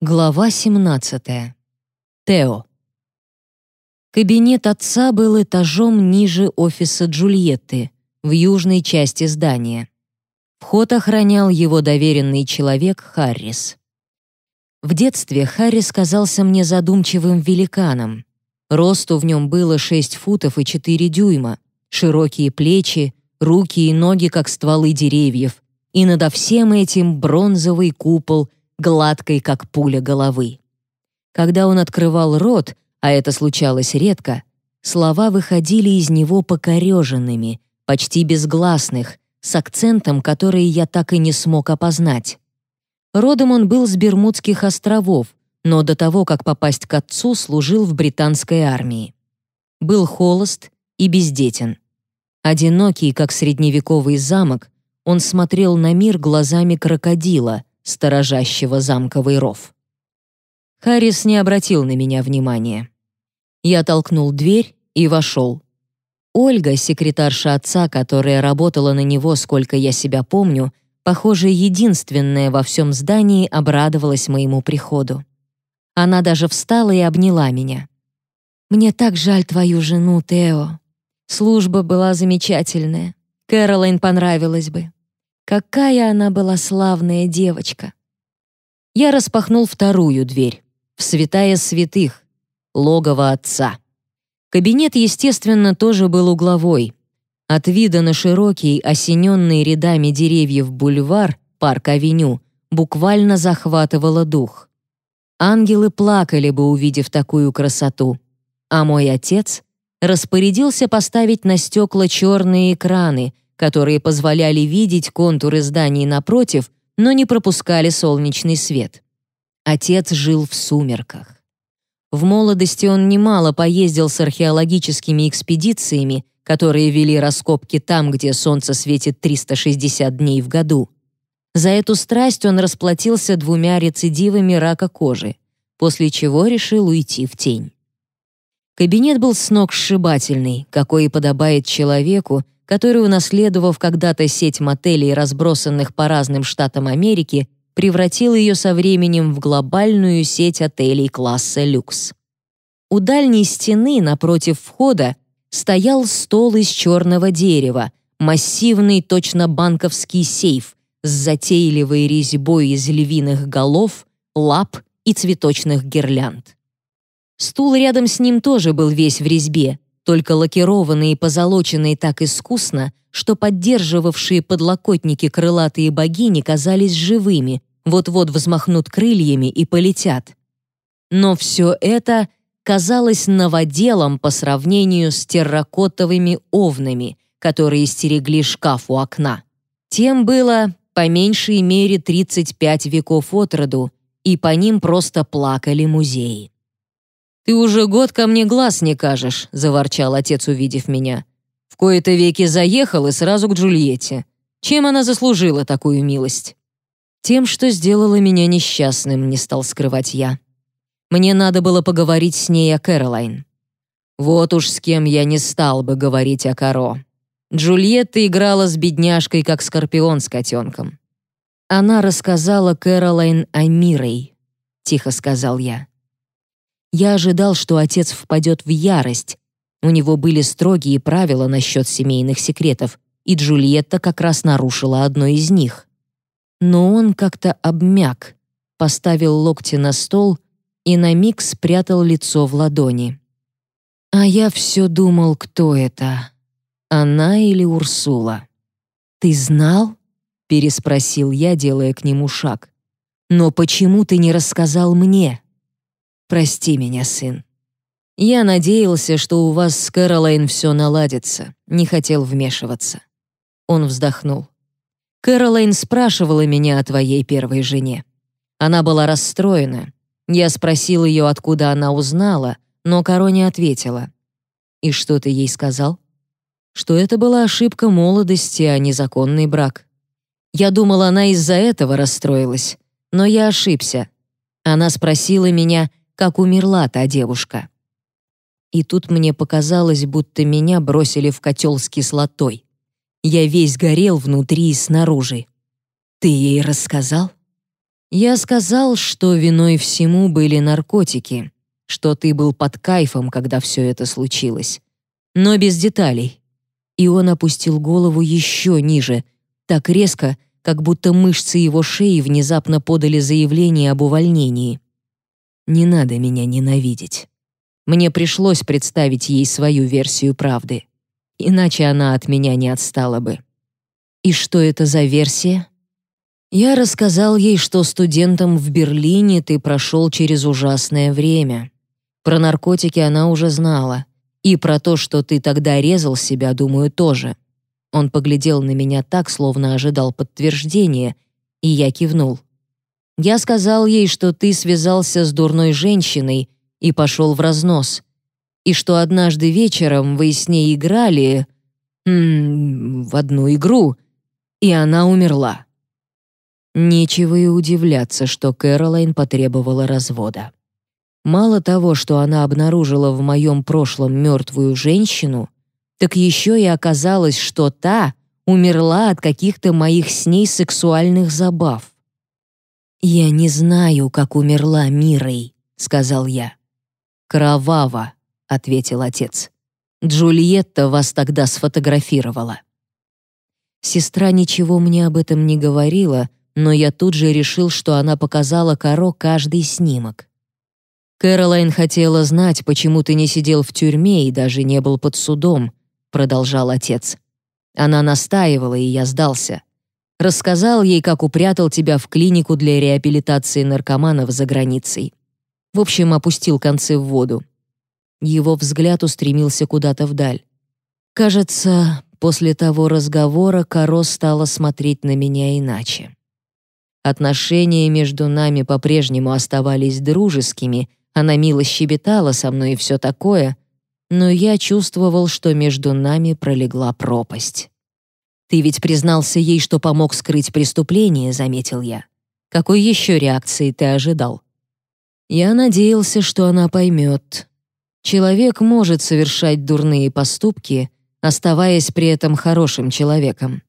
Глава 17. Тео. Кабинет отца был этажом ниже офиса Джульетты, в южной части здания. Вход охранял его доверенный человек Харрис. В детстве Харрис казался мне задумчивым великаном. Росту в нем было 6 футов и 4 дюйма, широкие плечи, руки и ноги, как стволы деревьев, и надо всем этим бронзовый купол — гладкой, как пуля головы. Когда он открывал рот, а это случалось редко, слова выходили из него покореженными, почти безгласных, с акцентом, который я так и не смог опознать. Родом он был с Бермудских островов, но до того, как попасть к отцу, служил в британской армии. Был холост и бездетен. Одинокий, как средневековый замок, он смотрел на мир глазами крокодила, сторожащего замковый ров. Харрис не обратил на меня внимания. Я толкнул дверь и вошел. Ольга, секретарша отца, которая работала на него, сколько я себя помню, похоже, единственная во всем здании обрадовалась моему приходу. Она даже встала и обняла меня. «Мне так жаль твою жену, Тео. Служба была замечательная. Кэролайн понравилась бы. Какая она была славная девочка! Я распахнул вторую дверь, в святая святых, логово отца. Кабинет, естественно, тоже был угловой. От вида на широкий, осененный рядами деревьев бульвар, парк-авеню, буквально захватывало дух. Ангелы плакали бы, увидев такую красоту. А мой отец распорядился поставить на стекла черные экраны — которые позволяли видеть контуры зданий напротив, но не пропускали солнечный свет. Отец жил в сумерках. В молодости он немало поездил с археологическими экспедициями, которые вели раскопки там, где солнце светит 360 дней в году. За эту страсть он расплатился двумя рецидивами рака кожи, после чего решил уйти в тень. Кабинет был сногсшибательный, какой и подобает человеку, который, унаследовав когда-то сеть мотелей, разбросанных по разным штатам Америки, превратил ее со временем в глобальную сеть отелей класса люкс. У дальней стены напротив входа стоял стол из черного дерева, массивный точно банковский сейф с затейливой резьбой из львиных голов, лап и цветочных гирлянд. Стул рядом с ним тоже был весь в резьбе, только лакированные и позолоченные так искусно, что поддерживавшие подлокотники крылатые богини казались живыми, вот-вот взмахнут крыльями и полетят. Но все это казалось новоделом по сравнению с терракотовыми овнами, которые стерегли шкаф у окна. Тем было по меньшей мере 35 веков от роду, и по ним просто плакали музеи. «Ты уже год ко мне глаз не кажешь», — заворчал отец, увидев меня. «В кои-то веки заехал и сразу к Джульетте. Чем она заслужила такую милость?» «Тем, что сделала меня несчастным», — не стал скрывать я. «Мне надо было поговорить с ней о Кэролайн». «Вот уж с кем я не стал бы говорить о Каро. Джульетта играла с бедняжкой, как скорпион с котенком». «Она рассказала Кэролайн о Мирой», — тихо сказал я. Я ожидал, что отец впадет в ярость. У него были строгие правила насчет семейных секретов, и Джульетта как раз нарушила одно из них. Но он как-то обмяк, поставил локти на стол и на миг спрятал лицо в ладони. А я все думал, кто это? Она или Урсула? Ты знал? переспросил я, делая к нему шаг. Но почему ты не рассказал мне? Прости меня, сын. Я надеялся, что у вас с Кэролайн все наладится, не хотел вмешиваться. Он вздохнул. Кэролайн спрашивала меня о твоей первой жене. Она была расстроена. Я спросил ее, откуда она узнала, но Каро не ответила. И что ты ей сказал? Что это была ошибка молодости, а не законный брак. Я думал, она из-за этого расстроилась, но я ошибся. Она спросила меня, как умерла та девушка. И тут мне показалось, будто меня бросили в котел с кислотой. Я весь горел внутри и снаружи. Ты ей рассказал? Я сказал, что виной всему были наркотики, что ты был под кайфом, когда все это случилось, но без деталей. И он опустил голову еще ниже, так резко, как будто мышцы его шеи внезапно подали заявление об увольнении. Не надо меня ненавидеть. Мне пришлось представить ей свою версию правды. Иначе она от меня не отстала бы. И что это за версия? Я рассказал ей, что студентом в Берлине ты прошел через ужасное время. Про наркотики она уже знала. И про то, что ты тогда резал себя, думаю, тоже. Он поглядел на меня так, словно ожидал подтверждения, и я кивнул. Я сказал ей, что ты связался с дурной женщиной и пошел в разнос, и что однажды вечером вы с ней играли м в одну игру, и она умерла. Нечего и удивляться, что Кэролайн потребовала развода. Мало того, что она обнаружила в моем прошлом мертвую женщину, так еще и оказалось, что та умерла от каких-то моих с ней сексуальных забав. «Я не знаю, как умерла Мирой», — сказал я. «Кроваво», — ответил отец. «Джульетта вас тогда сфотографировала». Сестра ничего мне об этом не говорила, но я тут же решил, что она показала Каро каждый снимок. «Кэролайн хотела знать, почему ты не сидел в тюрьме и даже не был под судом», — продолжал отец. Она настаивала, и я сдался. Рассказал ей, как упрятал тебя в клинику для реабилитации наркоманов за границей. В общем, опустил концы в воду. Его взгляд устремился куда-то вдаль. Кажется, после того разговора Каро стала смотреть на меня иначе. Отношения между нами по-прежнему оставались дружескими, она мило щебетала со мной и все такое, но я чувствовал, что между нами пролегла пропасть. «Ты ведь признался ей, что помог скрыть преступление», — заметил я. «Какой еще реакции ты ожидал?» Я надеялся, что она поймет. Человек может совершать дурные поступки, оставаясь при этом хорошим человеком.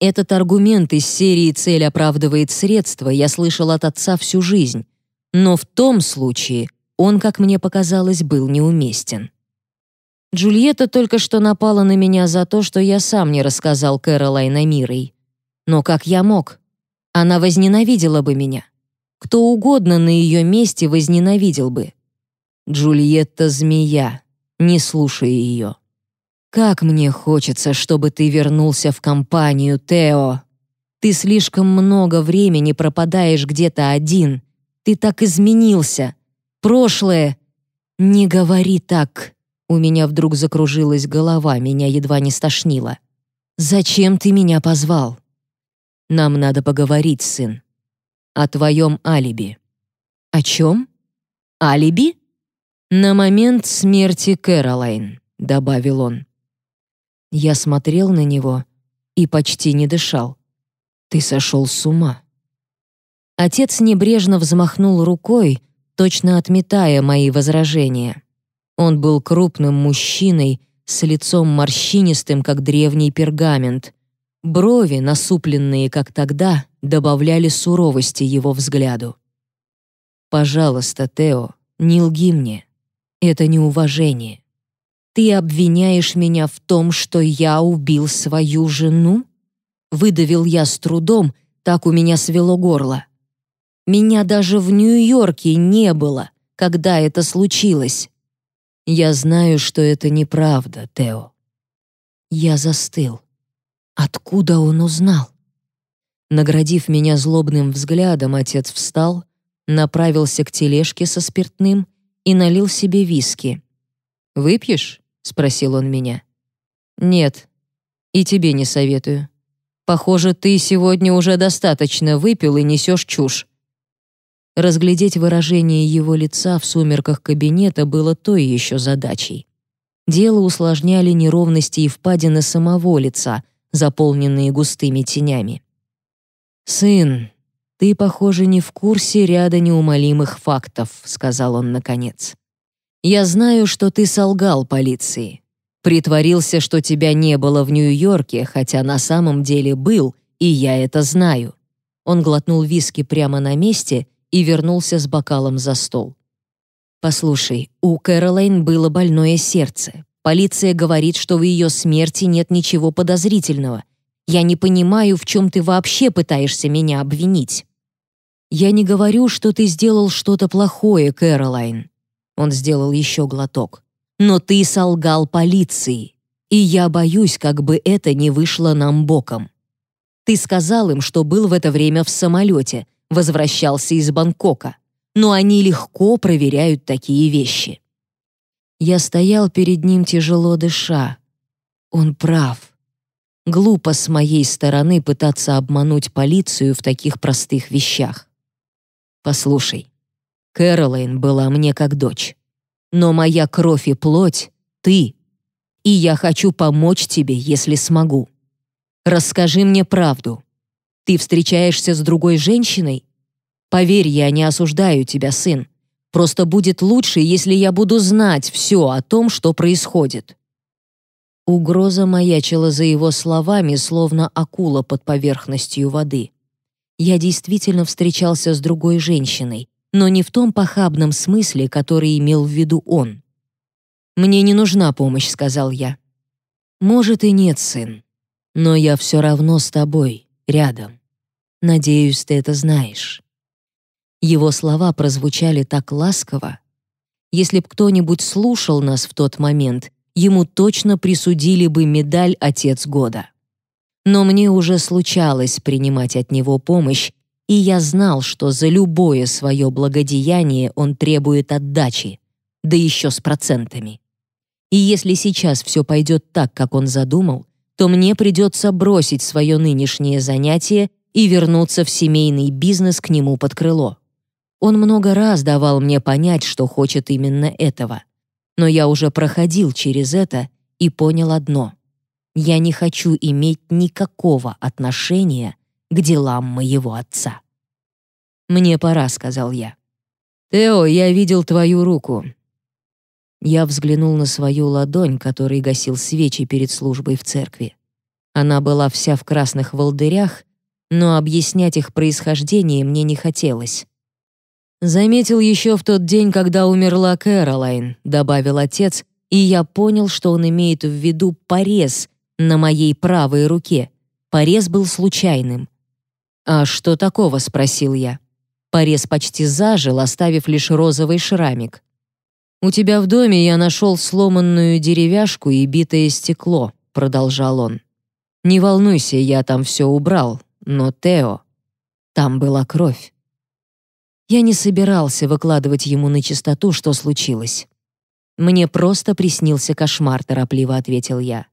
Этот аргумент из серии «Цель оправдывает средства» я слышал от отца всю жизнь, но в том случае он, как мне показалось, был неуместен. Джульетта только что напала на меня за то, что я сам не рассказал Кэролайн о Мирой. Но как я мог? Она возненавидела бы меня. Кто угодно на ее месте возненавидел бы. Джульетта — змея. Не слушай ее. Как мне хочется, чтобы ты вернулся в компанию, Тео. Ты слишком много времени пропадаешь где-то один, ты так изменился. Прошлое... Не говори так. У меня вдруг закружилась голова, меня едва не стошнило. Зачем ты меня позвал? Нам надо поговорить, сын. О твоем алиби. О чем? Алиби? На момент смерти Кэролайн, добавил он. Я смотрел на него и почти не дышал. Ты сошел с ума. Отец небрежно взмахнул рукой, точно отметая мои возражения. Он был крупным мужчиной с лицом морщинистым, как древний пергамент. Брови, насупленные, как тогда, добавляли суровости его взгляду. «Пожалуйста, Тео, не лги мне. Это неуважение. Ты обвиняешь меня в том, что я убил свою жену?» Выдавил я с трудом, так у меня свело горло. Меня даже в Нью-Йорке не было, когда это случилось. Я знаю, что это неправда, Тео. Я застыл. Откуда он узнал? Наградив меня злобным взглядом, отец встал, направился к тележке со спиртным и налил себе виски. «Выпьешь?» — спросил он меня. «Нет, и тебе не советую. Похоже, ты сегодня уже достаточно выпил и несешь чушь. Разглядеть выражение его лица в сумерках кабинета было той еще задачей. Дело усложняли неровности и впадины самого лица, заполненные густыми тенями. «Сын, ты, похоже, не в курсе ряда неумолимых фактов», — сказал он наконец. «Я знаю, что ты солгал полиции. Притворился, что тебя не было в Нью-Йорке, хотя на самом деле был, и я это знаю. Он глотнул виски прямо на месте и вернулся с бокалом за стол. «Послушай, у Кэролайн было больное сердце. Полиция говорит, что в ее смерти нет ничего подозрительного. Я не понимаю, в чем ты вообще пытаешься меня обвинить». «Я не говорю, что ты сделал что-то плохое, Кэролайн». Он сделал еще глоток. «Но ты солгал полиции, и я боюсь, как бы это не вышло нам боком. Ты сказал им, что был в это время в самолете, возвращался из Бангкока но они легко проверяют такие вещи. Я стоял перед ним тяжело дыша. Он прав. Глупо с моей стороны пытаться обмануть полицию в таких простых вещах. Послушай, Кэролайн была мне как дочь. Но моя кровь и плоть — ты. И я хочу помочь тебе, если смогу. Расскажи мне правду. Ты встречаешься с другой женщиной? Поверь, я не осуждаю тебя, сын. Просто будет лучше, если я буду знать все о том, что происходит». Угроза маячила за его словами, словно акула под поверхностью воды. Я действительно встречался с другой женщиной, но не в том похабном смысле, который имел в виду он. «Мне не нужна помощь», — сказал я. «Может и нет, сын, но я все равно с тобой, рядом. Надеюсь, ты это знаешь». Его слова прозвучали так ласково. Если б кто-нибудь слушал нас в тот момент, ему точно присудили бы медаль «Отец года». Но мне уже случалось принимать от него помощь, и я знал, что за любое свое благодеяние он требует отдачи, да еще с процентами. И если сейчас все пойдет так, как он задумал, то мне придется бросить свое нынешнее занятие и вернуться в семейный бизнес к нему под крыло. Он много раз давал мне понять, что хочет именно этого. Но я уже проходил через это и понял одно. Я не хочу иметь никакого отношения к делам моего отца. «Мне пора», — сказал я. «Тео, я видел твою руку». Я взглянул на свою ладонь, которой гасил свечи перед службой в церкви. Она была вся в красных волдырях, но объяснять их происхождение мне не хотелось. Заметил еще в тот день, когда умерла Кэролайн, добавил отец, и я понял, что он имеет в виду порез на моей правой руке. Порез был случайным. «А что такого?» — спросил я. Порез почти зажил, оставив лишь розовый шрамик. «У тебя в доме я нашел сломанную деревяшку и битое стекло», — продолжал он. «Не волнуйся, я там все убрал, но, Тео, там была кровь. Я не собирался выкладывать ему на чистоту, что случилось. «Мне просто приснился кошмар», — торопливо ответил я.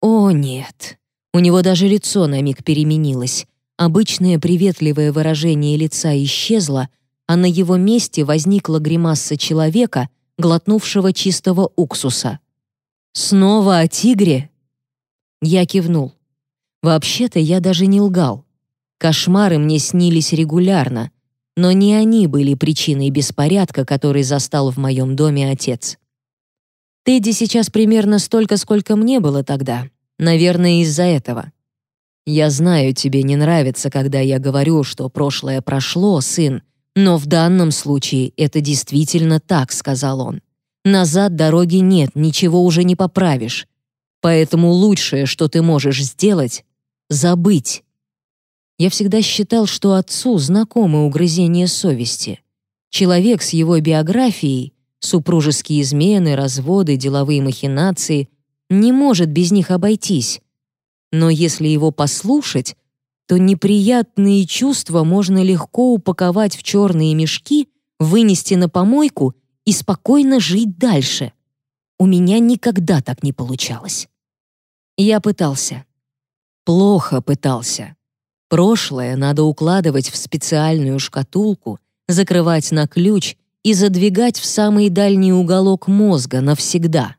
«О, нет». У него даже лицо на миг переменилось. Обычное приветливое выражение лица исчезло, а на его месте возникла гримаса человека, глотнувшего чистого уксуса. «Снова о тигре?» Я кивнул. Вообще-то я даже не лгал. Кошмары мне снились регулярно, но не они были причиной беспорядка, который застал в моем доме отец. Тедди сейчас примерно столько, сколько мне было тогда. Наверное, из-за этого. Я знаю, тебе не нравится, когда я говорю, что прошлое прошло, сын, но в данном случае это действительно так, сказал он. Назад дороги нет, ничего уже не поправишь. Поэтому лучшее, что ты можешь сделать забыть. Я всегда считал, что отцу знакомы угрызения совести. Человек с его биографией, супружеские измены, разводы, деловые махинации, не может без них обойтись. Но если его послушать, то неприятные чувства можно легко упаковать в черные мешки, вынести на помойку и спокойно жить дальше. У меня никогда так не получалось. Я пытался. Плохо пытался. Прошлое надо укладывать в специальную шкатулку, закрывать на ключ и задвигать в самый дальний уголок мозга навсегда.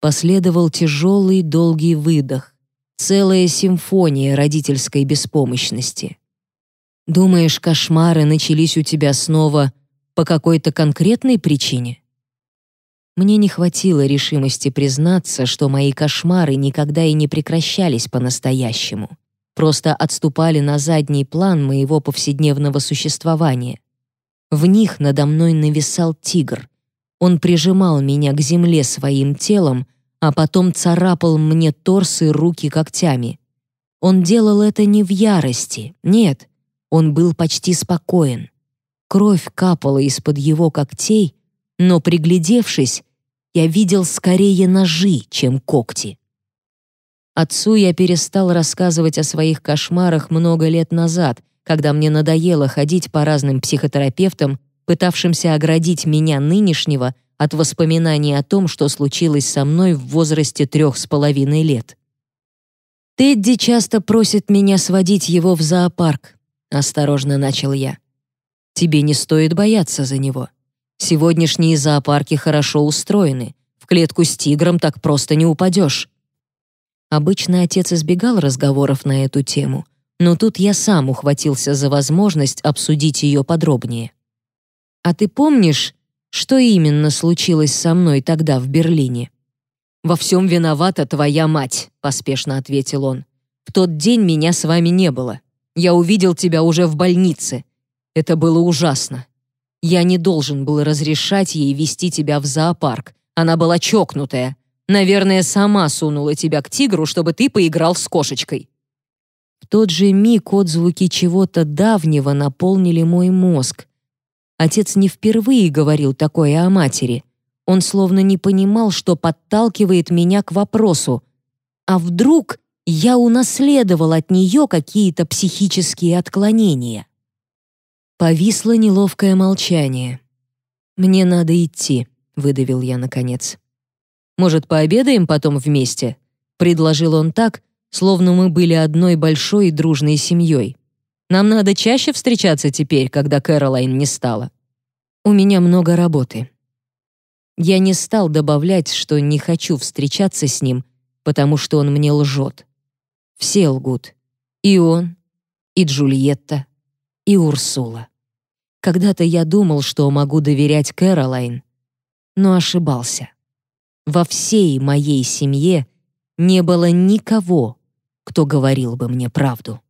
Последовал тяжелый долгий выдох, целая симфония родительской беспомощности. Думаешь, кошмары начались у тебя снова по какой-то конкретной причине? Мне не хватило решимости признаться, что мои кошмары никогда и не прекращались по-настоящему просто отступали на задний план моего повседневного существования. В них надо мной нависал тигр. Он прижимал меня к земле своим телом, а потом царапал мне торс и руки когтями. Он делал это не в ярости, нет, он был почти спокоен. Кровь капала из-под его когтей, но, приглядевшись, я видел скорее ножи, чем когти. Отцу я перестал рассказывать о своих кошмарах много лет назад, когда мне надоело ходить по разным психотерапевтам, пытавшимся оградить меня нынешнего от воспоминаний о том, что случилось со мной в возрасте трех с половиной лет. «Тедди часто просит меня сводить его в зоопарк», — осторожно начал я. «Тебе не стоит бояться за него. Сегодняшние зоопарки хорошо устроены. В клетку с тигром так просто не упадешь». Обычно отец избегал разговоров на эту тему, но тут я сам ухватился за возможность обсудить ее подробнее. «А ты помнишь, что именно случилось со мной тогда в Берлине?» «Во всем виновата твоя мать», — поспешно ответил он. «В тот день меня с вами не было. Я увидел тебя уже в больнице. Это было ужасно. Я не должен был разрешать ей вести тебя в зоопарк. Она была чокнутая. Наверное, сама сунула тебя к тигру, чтобы ты поиграл с кошечкой». В тот же миг отзвуки чего-то давнего наполнили мой мозг. Отец не впервые говорил такое о матери. Он словно не понимал, что подталкивает меня к вопросу. А вдруг я унаследовал от нее какие-то психические отклонения? Повисло неловкое молчание. «Мне надо идти», — выдавил я наконец. «Может, пообедаем потом вместе?» — предложил он так, словно мы были одной большой и дружной семьей. «Нам надо чаще встречаться теперь, когда Кэролайн не стала. У меня много работы». Я не стал добавлять, что не хочу встречаться с ним, потому что он мне лжет. Все лгут. И он, и Джульетта, и Урсула. Когда-то я думал, что могу доверять Кэролайн, но ошибался. Во всей моей семье не было никого, кто говорил бы мне правду.